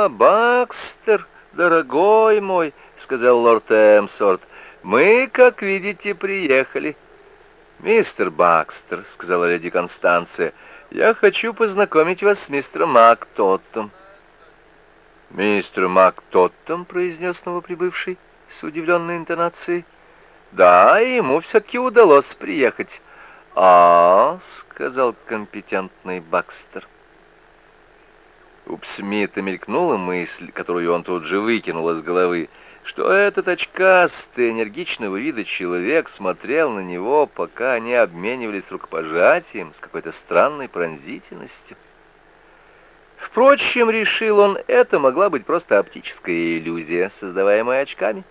«А, Бакстер, дорогой мой», — сказал лорд Эмсорт, — «мы, как видите, приехали». «Мистер Бакстер», — сказала леди Констанция, — «я хочу познакомить вас с мистером Мактоттом». «Мистер Мактоттом», — произнес новоприбывший с удивленной интонацией. «Да, ему все-таки удалось приехать». «А, — сказал компетентный Бакстер. У Псмита мелькнула мысль, которую он тут же выкинул из головы, что этот очкастый, энергичного вида человек смотрел на него, пока они обменивались рукопожатием с какой-то странной пронзительностью. Впрочем, решил он, это могла быть просто оптическая иллюзия, создаваемая очками.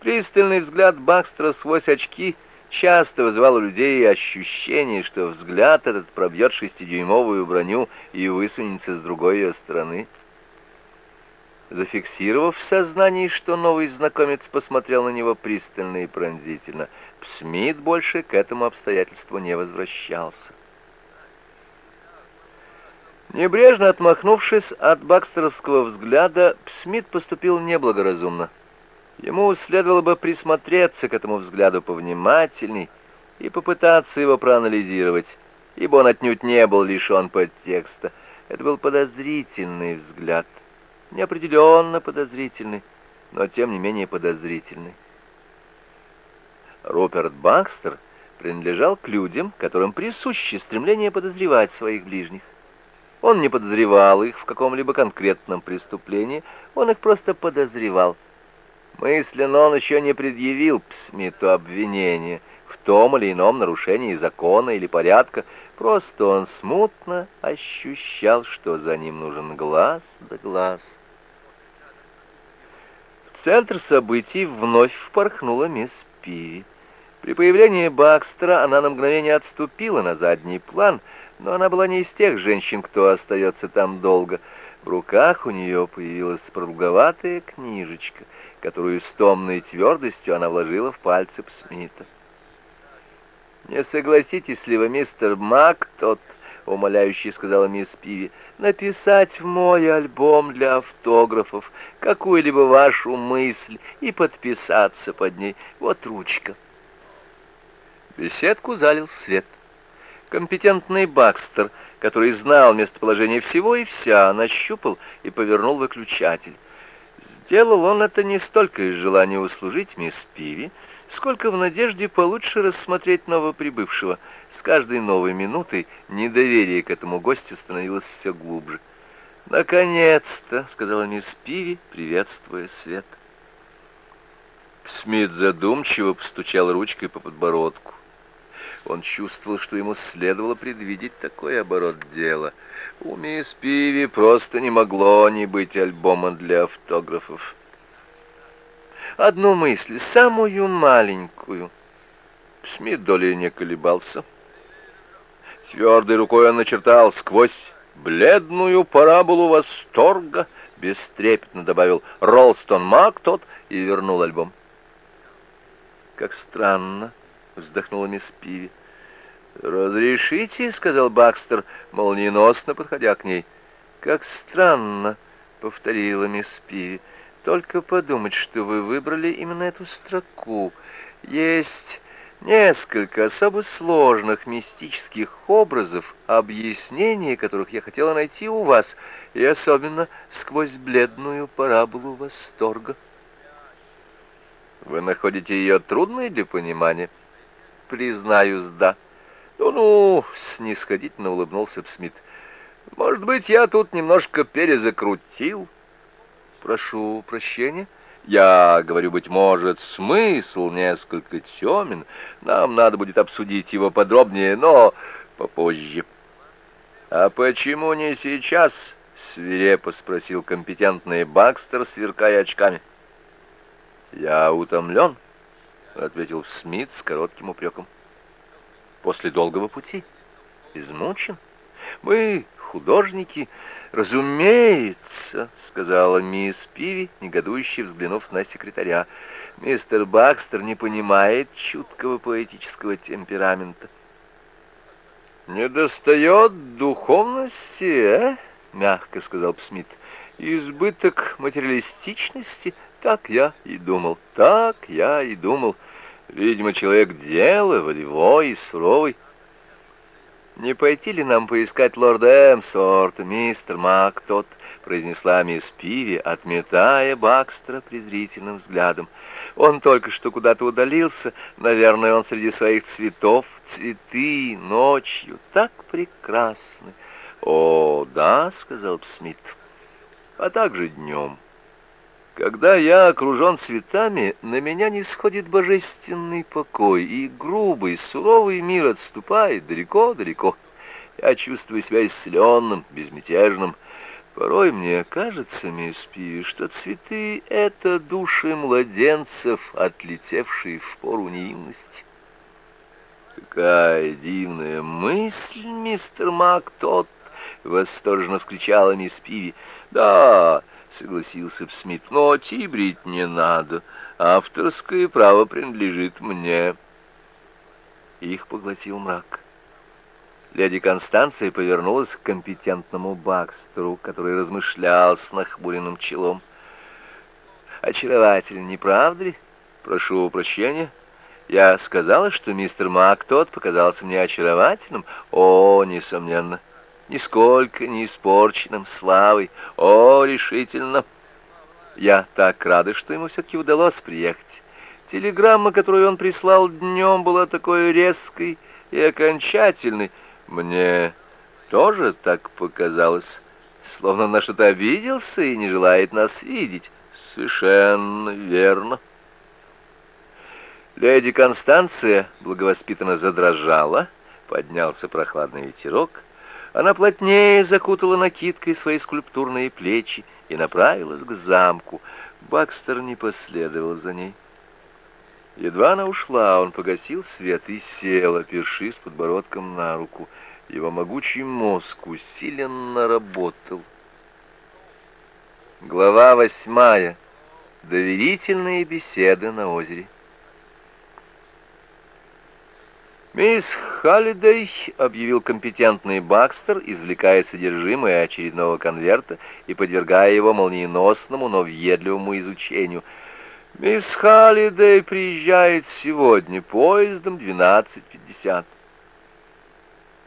Пристальный взгляд Бакстера сквозь очки часто вызывал у людей ощущение, что взгляд этот пробьет шестидюймовую броню и высунется с другой ее стороны. Зафиксировав в сознании, что новый знакомец посмотрел на него пристально и пронзительно, Смит больше к этому обстоятельству не возвращался. Небрежно отмахнувшись от бакстеровского взгляда, Смит поступил неблагоразумно. Ему следовало бы присмотреться к этому взгляду повнимательней и попытаться его проанализировать, ибо он отнюдь не был лишен подтекста. Это был подозрительный взгляд, неопределенно подозрительный, но тем не менее подозрительный. Руперт Бакстер принадлежал к людям, которым присуще стремление подозревать своих ближних. Он не подозревал их в каком-либо конкретном преступлении, он их просто подозревал. Мысленно он еще не предъявил Псмиту обвинения в том или ином нарушении закона или порядка, просто он смутно ощущал, что за ним нужен глаз да глаз. В центр событий вновь впорхнула мисс Пиви. При появлении Бакстера она на мгновение отступила на задний план — но она была не из тех женщин, кто остается там долго. В руках у нее появилась продолговатая книжечка, которую с томной твердостью она вложила в пальцы Псмита. «Не согласитесь ли вы, мистер Мак, тот, — умоляющий сказала мисс Пиви, — написать в мой альбом для автографов какую-либо вашу мысль и подписаться под ней? Вот ручка». Беседку залил свет компетентный Бакстер, который знал местоположение всего и вся, нащупал и повернул выключатель. Сделал он это не столько из желания услужить мисс Пиви, сколько в надежде получше рассмотреть новоприбывшего. С каждой новой минутой недоверие к этому гостю становилось все глубже. «Наконец-то!» — сказала мисс Пиви, приветствуя свет. Смит задумчиво постучал ручкой по подбородку. Он чувствовал, что ему следовало предвидеть такой оборот дела. У мисс Пиви просто не могло не быть альбома для автографов. Одну мысль, самую маленькую. Смит долей не колебался. Твердой рукой он начертал сквозь бледную параболу восторга, бестрепетно добавил «Ролстон Мак тот» и вернул альбом. Как странно, вздохнула мисс Пиви. «Разрешите?» — сказал Бакстер, молниеносно подходя к ней. «Как странно!» — повторила мисс Пиви. «Только подумать, что вы выбрали именно эту строку. Есть несколько особо сложных мистических образов, объяснения которых я хотела найти у вас, и особенно сквозь бледную параболу восторга». «Вы находите ее трудной для понимания?» Признаюсь, да. Ну-ну, снисходительно улыбнулся Смит. Может быть, я тут немножко перезакрутил. Прошу прощения. Я говорю, быть может, смысл несколько темен. Нам надо будет обсудить его подробнее, но попозже. А почему не сейчас? Свирепо спросил компетентный Бакстер, сверкая очками. Я утомлен. — ответил Смит с коротким упреком. «После долгого пути. Измучен. Мы, художники, разумеется», — сказала мисс Пиви, негодующе взглянув на секретаря. «Мистер Бакстер не понимает чуткого поэтического темперамента». «Не достает духовности, а?» — мягко сказал Смит. Избыток материалистичности? Так я и думал, так я и думал. Видимо, человек дела, волевой и суровый. «Не пойти ли нам поискать лорда Эмсорта, мистер Мак, тот?» — произнесла мисс Пиви, отметая Бакстера презрительным взглядом. «Он только что куда-то удалился. Наверное, он среди своих цветов. Цветы ночью так прекрасны!» «О, да», — сказал Смит, — «а также днем». Когда я окружен цветами, на меня не сходит божественный покой, и грубый, суровый мир отступает далеко-далеко. Я чувствую себя исцеленным, безмятежным. Порой мне кажется, мисс Пиви, что цветы — это души младенцев, отлетевшие в пору невинности. «Какая дивная мысль, мистер Мак, тот!» — восторженно вскричала мисс Пиви. «Да, — согласился б Смит. — Но тибрить не надо. Авторское право принадлежит мне. Их поглотил мрак. Леди Констанция повернулась к компетентному Бакстеру, который размышлял с нахмуренным челом. «Очаровательно, не правда ли? Прошу прощения. Я сказала, что мистер Мак тот показался мне очаровательным. О, несомненно» нисколько не испорченным славой. О, решительно! Я так рада, что ему все-таки удалось приехать. Телеграмма, которую он прислал днем, была такой резкой и окончательной. Мне тоже так показалось, словно на что-то обиделся и не желает нас видеть. Совершенно верно. Леди Констанция благовоспитанно задрожала, поднялся прохладный ветерок — она плотнее закутала накидкой свои скульптурные плечи и направилась к замку. Бакстер не последовал за ней. Едва она ушла, он погасил свет и сел, опершись подбородком на руку. Его могучий мозг усиленно работал. Глава восьмая. Доверительные беседы на озере. «Мисс Халлидей», — объявил компетентный Бакстер, извлекая содержимое очередного конверта и подвергая его молниеносному, но въедливому изучению. «Мисс Халлидей приезжает сегодня поездом 12.50».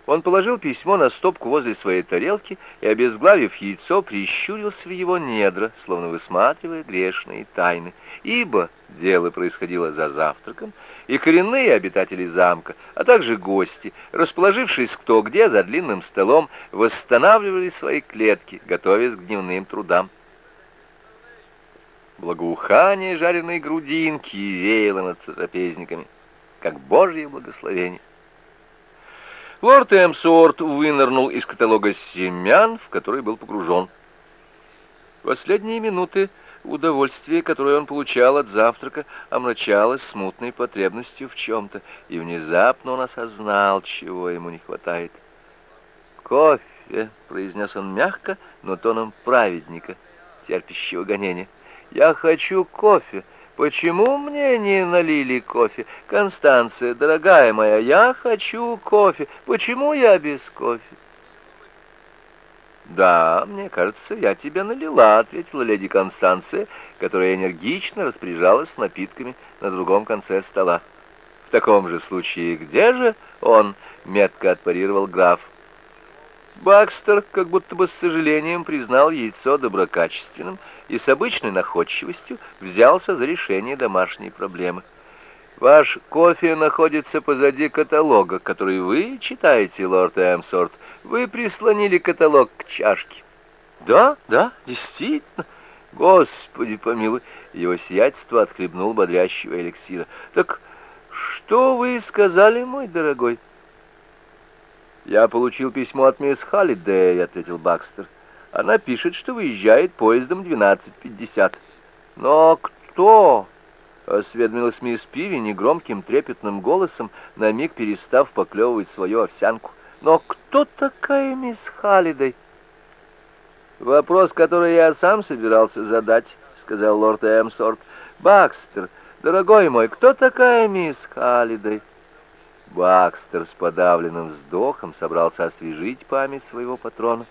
Он положил письмо на стопку возле своей тарелки и, обезглавив яйцо, прищурился в его недра, словно высматривая грешные тайны. Ибо дело происходило за завтраком, и коренные обитатели замка, а также гости, расположившись кто где за длинным столом, восстанавливали свои клетки, готовясь к дневным трудам. Благоухание жареной грудинки веяло над трапезниками, как божье благословение. Лорд Эмсуорт вынырнул из каталога семян, в который был погружен. Последние минуты удовольствие, которое он получал от завтрака, омрачалось смутной потребностью в чем-то, и внезапно он осознал, чего ему не хватает. «Кофе», — произнес он мягко, но тоном праведника, терпящего гонения. «Я хочу кофе. Почему мне не налили кофе? Констанция, дорогая моя, я хочу кофе. Почему я без кофе? «Да, мне кажется, я тебя налила», — ответила леди Констанция, которая энергично распоряжалась напитками на другом конце стола. «В таком же случае где же он?» — метко отпарировал граф. Бакстер как будто бы с сожалением признал яйцо доброкачественным и с обычной находчивостью взялся за решение домашней проблемы. «Ваш кофе находится позади каталога, который вы читаете, лорд Эмсорт. Вы прислонили каталог к чашке». «Да, да, действительно. Господи помилуй!» Его сиятельство отхлебнул бодрящего эликсира. «Так что вы сказали, мой дорогой?» «Я получил письмо от мисс Халлидей», — ответил Бакстер. «Она пишет, что выезжает поездом 12.50». «Но кто?» — осведомилась мисс Пиви негромким трепетным голосом, на миг перестав поклевывать свою овсянку. «Но кто такая мисс Халлидей?» «Вопрос, который я сам собирался задать», — сказал лорд Эмсорт. «Бакстер, дорогой мой, кто такая мисс Халлидей?» Бакстер с подавленным вздохом собрался освежить память своего патрона.